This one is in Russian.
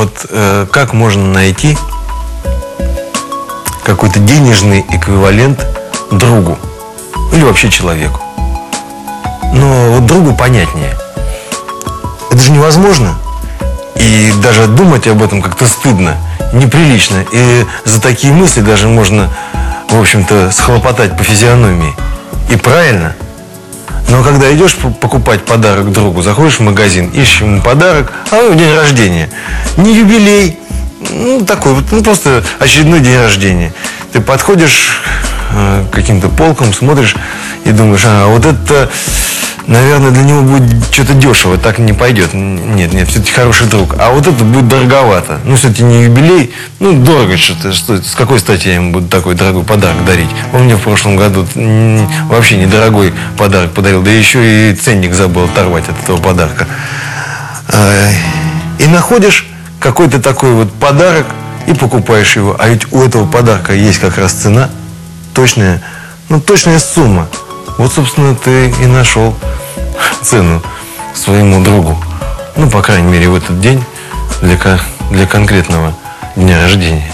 Вот э, как можно найти какой-то денежный эквивалент другу или вообще человеку? Но вот другу понятнее. Это же невозможно. И даже думать об этом как-то стыдно, неприлично. И за такие мысли даже можно, в общем-то, схлопотать по физиономии. И правильно. Но когда идешь покупать подарок другу, заходишь в магазин, ищешь ему подарок, а у него день рождения. Не юбилей, ну, такой вот, ну, просто очередной день рождения. Ты подходишь э, к каким-то полкам, смотришь и думаешь, а вот это наверное, для него будет что-то дешево, так не пойдет. Нет, нет, все-таки хороший друг. А вот это будет дороговато. Ну, все-таки не юбилей, ну, дорого что-то. Что, с какой стати я ему буду такой дорогой подарок дарить? Он мне в прошлом году вообще недорогой подарок подарил, да еще и ценник забыл оторвать от этого подарка. И находишь какой-то такой вот подарок и покупаешь его. А ведь у этого подарка есть как раз цена точная, ну, точная сумма. Вот, собственно, ты и нашел цену своему другу. Ну, по крайней мере, в этот день для, для конкретного дня рождения.